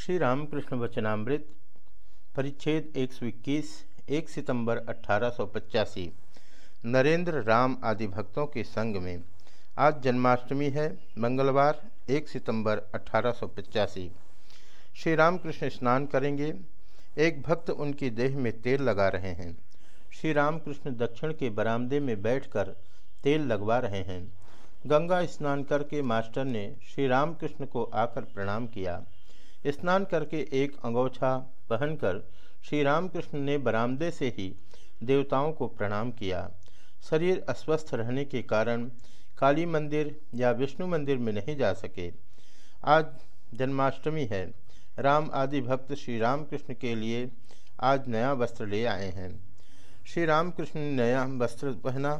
श्री रामकृष्ण वचनामृत, परिच्छेद एक सौ इक्कीस, एक सितंबर अठारह नरेंद्र राम आदि भक्तों के संग में आज जन्माष्टमी है, मंगलवार, एक सितंबर पचासी। श्री रामकृष्ण स्नान करेंगे। एक भक्त उनकी देह में तेल लगा रहे हैं। श्री रामकृष्ण दक्षिण के बरामदे में बैठकर तेल लगवा रहे हैं। गंगा स्नान करके मास्टर ने श्री रामकृष्ण को आकर प्रणाम किया। स्नान करके एक अंगोछा पहनकर श्री रामकृष्ण ने बरामदे से ही देवताओं को प्रणाम किया। शरीर अस्वस्थ रहने के कारण काली मंदिर या विष्णु मंदिर में नहीं जा सके। आज जन्माष्टमी है। राम आदि भक्त श्री रामकृष्ण के लिए आज नया वस्त्र ले आए हैं। श्री रामकृष्ण ने नया वस्त्र पहना।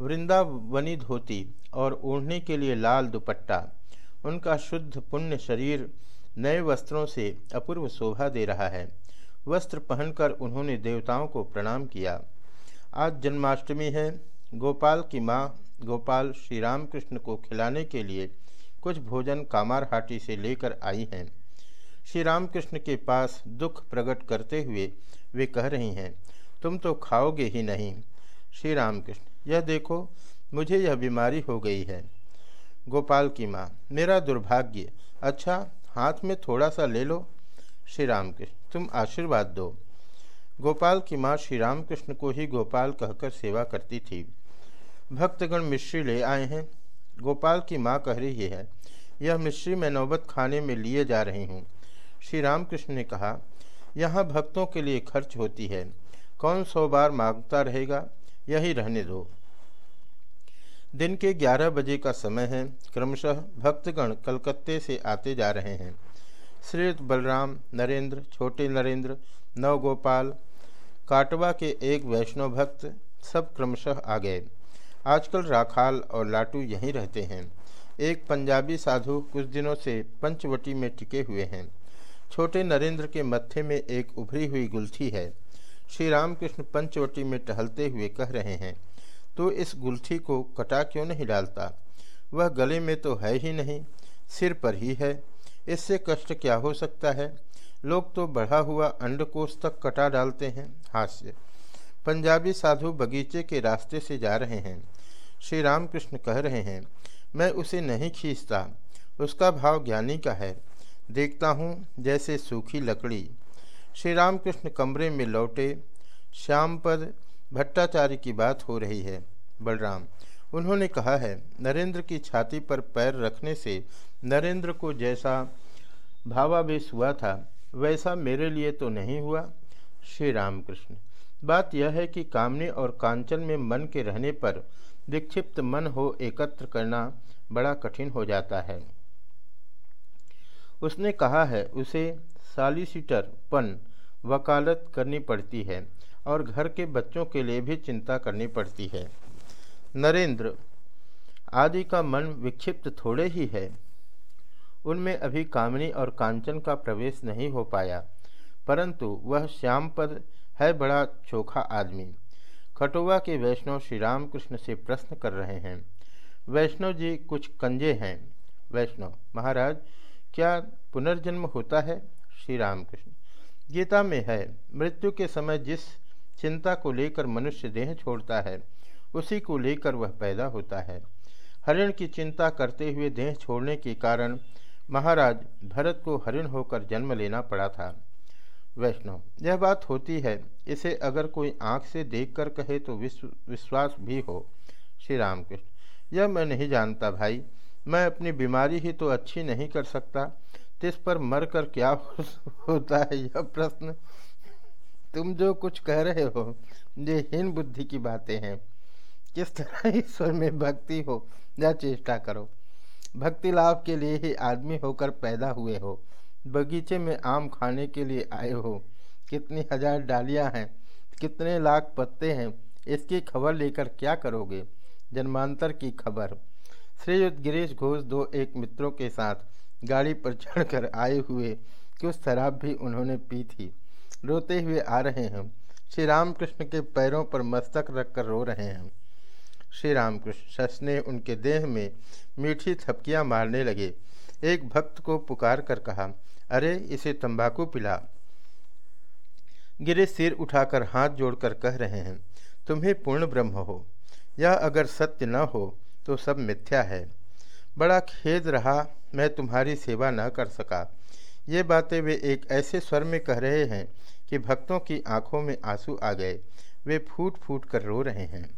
वृंदावनी धोती और ओढ़ने के लिए लाल दुपट्टा। उनका शुद्ध पुण्य शरीर नए वस्त्रों से अपूर्व शोभा दे रहा है। वस्त्र पहनकर उन्होंने देवताओं को प्रणाम किया। आज जन्माष्टमी है। गोपाल की माँ गोपाल श्री रामकृष्ण को खिलाने के लिए कुछ भोजन कामारहाटी से लेकर आई हैं। श्री रामकृष्ण के पास दुख प्रकट करते हुए वे कह रही हैं, तुम तो खाओगे ही नहीं। श्री रामकृष्ण यह देखो, मुझे यह बीमारी हो गई है। गोपाल की माँ, मेरा दुर्भाग्य। अच्छा हाथ में थोड़ा सा ले लो श्री राम कृष्ण तुम आशीर्वाद दो। गोपाल की माँ श्री राम कृष्ण को ही गोपाल कहकर सेवा करती थी। भक्तगण मिश्री ले आए हैं। गोपाल की माँ कह रही है, यह मिश्री मैं नौबत खाने में लिए जा रही हूँ। श्री रामकृष्ण ने कहा, यहाँ भक्तों के लिए खर्च होती है। कौन सौ बार माँगता रहेगा, यही रहने दो। दिन के 11 बजे का समय है। क्रमशः भक्तगण कलकत्ते से आते जा रहे हैं। श्री बलराम, नरेंद्र, छोटे नरेंद्र, नवगोपाल, काटवा के एक वैष्णव भक्त सब क्रमशः आ गए। आजकल राखाल और लाटू यहीं रहते हैं। एक पंजाबी साधु कुछ दिनों से पंचवटी में टिके हुए हैं। छोटे नरेंद्र के मत्थे में एक उभरी हुई गुलथी है। श्री रामकृष्ण पंचवटी में टहलते हुए कह रहे हैं तो इस गुलथी को कटा क्यों नहीं डालता? वह गले में तो है ही नहीं, सिर पर ही है। इससे कष्ट क्या हो सकता है? लोग तो बढ़ा हुआ अंडकोश तक कटा डालते हैं। हास्य। पंजाबी साधु बगीचे के रास्ते से जा रहे हैं। श्री रामकृष्ण कह रहे हैं, मैं उसे नहीं खींचता। उसका भाव ज्ञानी का है। देखता हूँ, जैसे सूखी लकड़ी। श्री रामकृष्ण कमरे में लौटे। श्यामपद भट्टाचार्य की बात हो रही है। बलराम, उन्होंने कहा है, नरेंद्र की छाती पर पैर रखने से नरेंद्र को जैसा भावावेश हुआ था, वैसा मेरे लिए तो नहीं हुआ। श्री रामकृष्ण, बात यह है कि कामने और कांचन में मन के रहने पर विक्षिप्त मन हो एकत्र करना बड़ा कठिन हो जाता है। उसने कहा है, उसे सालिसिटर पन वकालत करनी पड़ती है और घर के बच्चों के लिए भी चिंता करनी पड़ती है। नरेंद्र, आदि का मन विक्षिप्त थोड़े ही है। उनमें अभी कामनी और कांचन का प्रवेश नहीं हो पाया, परंतु वह श्याम श्यामपद है बड़ा चोखा आदमी। खटोवा के वैष्णव श्री रामकृष्ण से प्रश्न कर रहे हैं, वैष्णव जी कुछ कंजे हैं। वैष्णव, महाराज, क्या पुनर्जन्म होता है? श्री रामकृष्ण गीता में है, मृत्यु के समय जिस चिंता को लेकर मनुष्य देह छोड़ता है, उसी को लेकर वह पैदा होता है। हरिण की चिंता करते हुए देह छोड़ने के कारण महाराज भरत को हरिण होकर जन्म लेना पड़ा था। वैष्णव यह बात होती है, इसे अगर कोई आँख से देखकर कहे तो विश्व, विश्वास भी हो। श्री रामकृष्ण, यह मैं नहीं जानता भाई, मैं अपनी बीमारी ही तो अच्छी नहीं कर सकता। तिस पर मर कर क्या होता है यह प्रश्न? तुम जो कुछ कह रहे हो ये हीन बुद्धि की बातें हैं। किस तरह ईश्वर में भक्ति हो, या चेष्टा करो। भक्ति लाभ के लिए ही आदमी होकर पैदा हुए हो। बगीचे में आम खाने के लिए आए हो। कितनी हज़ार डालियाँ हैं, कितने लाख पत्ते हैं, इसकी खबर लेकर क्या करोगे? जन्मांतर की खबर। श्रीयुक्त गिरीश घोष दो एक मित्रों के साथ गाड़ी पर चढ़कर आए हुए कुछ शराब भी उन्होंने पी थी। रोते हुए आ रहे हैं। श्री रामकृष्ण के पैरों पर मस्तक रखकर रो रहे हैं। श्री रामकृष्ण सस ने उनके देह में मीठी थपकियाँ मारने लगे। एक भक्त को पुकार कर कहा, अरे, इसे तंबाकू पिला। गिरे सिर उठाकर हाथ जोड़कर कह रहे हैं, तुम्हें पूर्ण ब्रह्म हो। यह अगर सत्य न हो तो सब मिथ्या है। बड़ा खेद रहा, मैं तुम्हारी सेवा न कर सका। ये बातें वे एक ऐसे स्वर में कह रहे हैं कि भक्तों की आँखों में आँसू आ गए। वे फूट फूट कर रो रहे हैं।